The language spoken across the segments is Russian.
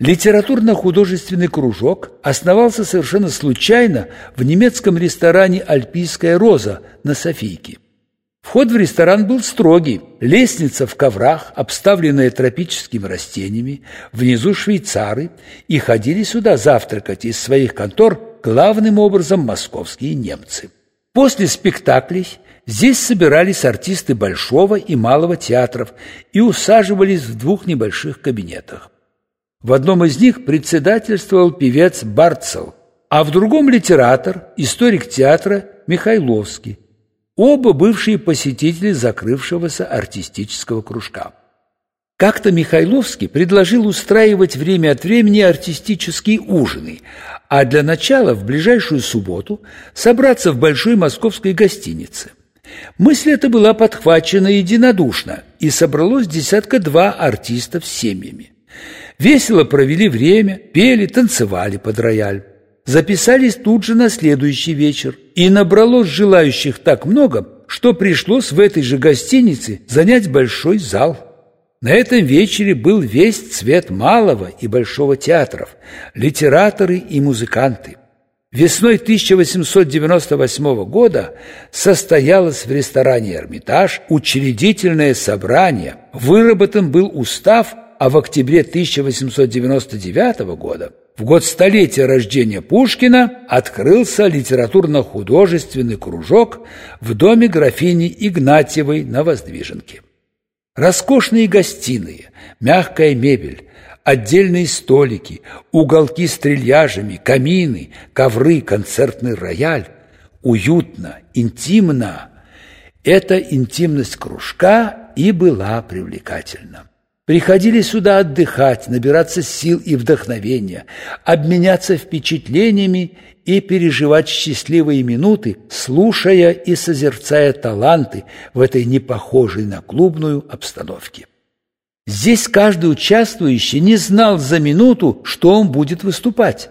Литературно-художественный кружок основался совершенно случайно в немецком ресторане «Альпийская роза» на Софийке. Вход в ресторан был строгий, лестница в коврах, обставленная тропическими растениями, внизу швейцары, и ходили сюда завтракать из своих контор главным образом московские немцы. После спектаклей здесь собирались артисты Большого и Малого театров и усаживались в двух небольших кабинетах. В одном из них председательствовал певец Барцел, а в другом литератор, историк театра Михайловский, оба бывшие посетители закрывшегося артистического кружка. Как-то Михайловский предложил устраивать время от времени артистические ужины, а для начала в ближайшую субботу собраться в большой московской гостинице. Мысль эта была подхвачена единодушно, и собралось десятка-два артистов с семьями. Весело провели время, пели, танцевали под рояль. Записались тут же на следующий вечер, и набралось желающих так много, что пришлось в этой же гостинице занять большой зал. На этом вечере был весь цвет малого и большого театров, литераторы и музыканты. Весной 1898 года состоялось в ресторане «Эрмитаж» учредительное собрание, выработан был устав а в октябре 1899 года, в год столетия рождения Пушкина, открылся литературно-художественный кружок в доме графини Игнатьевой на Воздвиженке. Роскошные гостиные, мягкая мебель, отдельные столики, уголки с трильяжами, камины, ковры, концертный рояль. Уютно, интимно. Эта интимность кружка и была привлекательна приходили сюда отдыхать, набираться сил и вдохновения, обменяться впечатлениями и переживать счастливые минуты, слушая и созерцая таланты в этой непохожей на клубную обстановке. Здесь каждый участвующий не знал за минуту, что он будет выступать.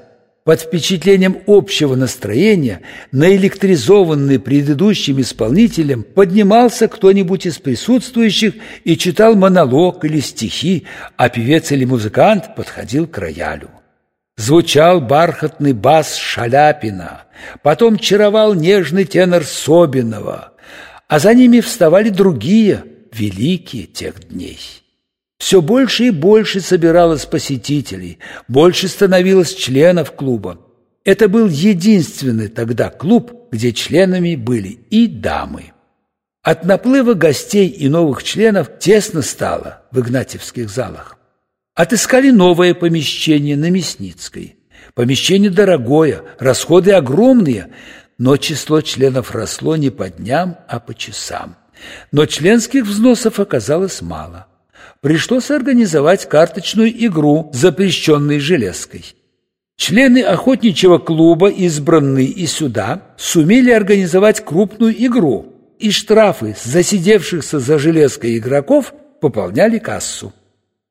Под впечатлением общего настроения, наэлектризованный предыдущим исполнителем, поднимался кто-нибудь из присутствующих и читал монолог или стихи, а певец или музыкант подходил к роялю. Звучал бархатный бас Шаляпина, потом чаровал нежный тенор Собинова, а за ними вставали другие, великие тех дней. Все больше и больше собиралось посетителей, больше становилось членов клуба. Это был единственный тогда клуб, где членами были и дамы. От наплыва гостей и новых членов тесно стало в Игнатьевских залах. Отыскали новое помещение на Мясницкой. Помещение дорогое, расходы огромные, но число членов росло не по дням, а по часам. Но членских взносов оказалось мало пришлось организовать карточную игру, запрещенной железкой. Члены охотничьего клуба, избранные и сюда, сумели организовать крупную игру, и штрафы засидевшихся за железкой игроков пополняли кассу.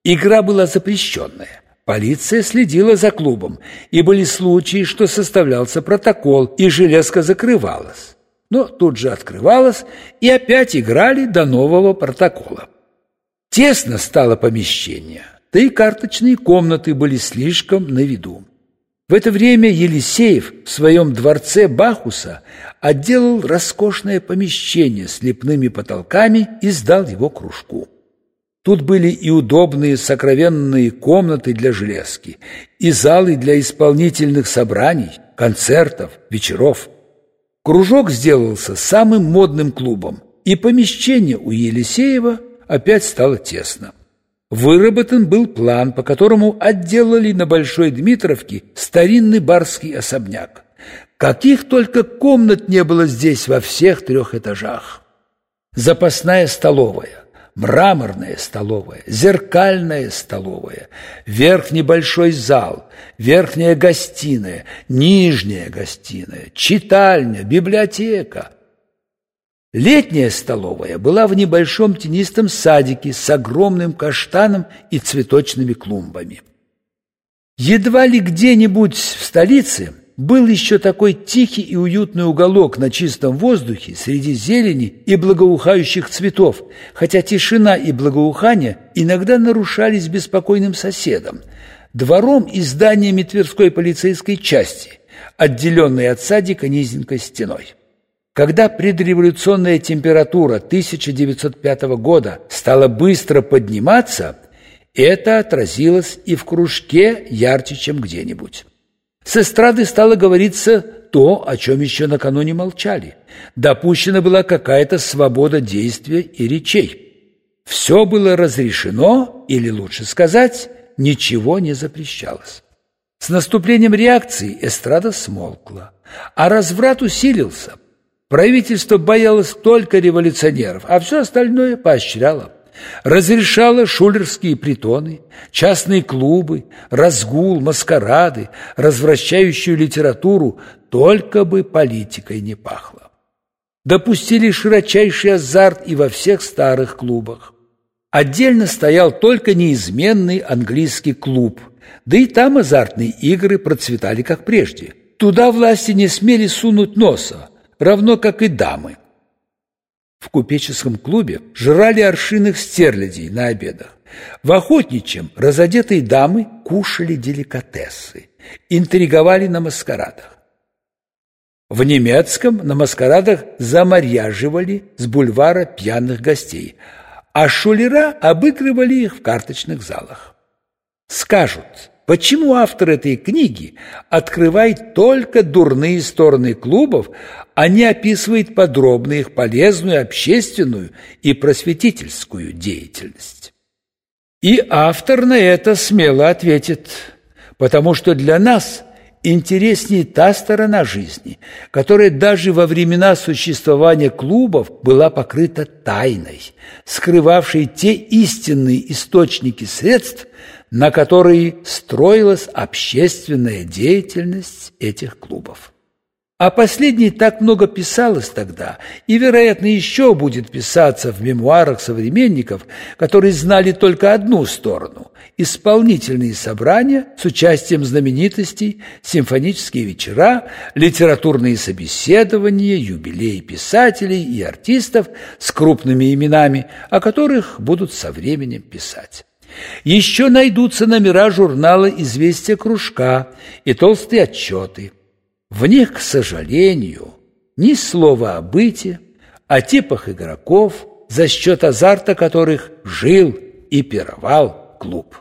Игра была запрещенная. Полиция следила за клубом, и были случаи, что составлялся протокол, и железка закрывалась. Но тут же открывалась, и опять играли до нового протокола. Тесно стало помещение, да и карточные комнаты были слишком на виду. В это время Елисеев в своем дворце Бахуса отделал роскошное помещение с лепными потолками и сдал его кружку. Тут были и удобные сокровенные комнаты для железки, и залы для исполнительных собраний, концертов, вечеров. Кружок сделался самым модным клубом, и помещение у Елисеева опять стало тесно. Выработан был план, по которому отделали на Большой Дмитровке старинный барский особняк. Каких только комнат не было здесь во всех трех этажах. Запасная столовая, мраморная столовая, зеркальная столовая, верхний большой зал, верхняя гостиная, нижняя гостиная, читальня, библиотека – Летняя столовая была в небольшом тенистом садике с огромным каштаном и цветочными клумбами. Едва ли где-нибудь в столице был еще такой тихий и уютный уголок на чистом воздухе среди зелени и благоухающих цветов, хотя тишина и благоухание иногда нарушались беспокойным соседом, двором и зданиями Тверской полицейской части, отделенной от садика низенькой стеной. Когда предреволюционная температура 1905 года стала быстро подниматься, это отразилось и в кружке ярче, чем где-нибудь. С эстрады стало говориться то, о чем еще накануне молчали. Допущена была какая-то свобода действия и речей. Все было разрешено, или лучше сказать, ничего не запрещалось. С наступлением реакции эстрада смолкла, а разврат усилился. Правительство боялось только революционеров, а все остальное поощряло. Разрешало шулерские притоны, частные клубы, разгул, маскарады, развращающую литературу, только бы политикой не пахло. Допустили широчайший азарт и во всех старых клубах. Отдельно стоял только неизменный английский клуб, да и там азартные игры процветали как прежде. Туда власти не смели сунуть носа, равно как и дамы. В купеческом клубе жрали аршиных стерлядей на обедах. В охотничьем разодетые дамы кушали деликатесы, интриговали на маскарадах. В немецком на маскарадах заморяживали с бульвара пьяных гостей – а шулера обыгрывали их в карточных залах. Скажут, почему автор этой книги открывает только дурные стороны клубов, а не описывает подробно их полезную общественную и просветительскую деятельность? И автор на это смело ответит, потому что для нас – интереснее та сторона жизни, которая даже во времена существования клубов была покрыта тайной, скрывавшей те истинные источники средств, на которые строилась общественная деятельность этих клубов. А последней так много писалось тогда, и, вероятно, еще будет писаться в мемуарах современников, которые знали только одну сторону – исполнительные собрания с участием знаменитостей, симфонические вечера, литературные собеседования, юбилеи писателей и артистов с крупными именами, о которых будут со временем писать. Еще найдутся номера журнала «Известия кружка» и толстые отчеты – в них, к сожалению, ни слова о быте, о типах игроков, за счет азарта которых жил и пировал клуб.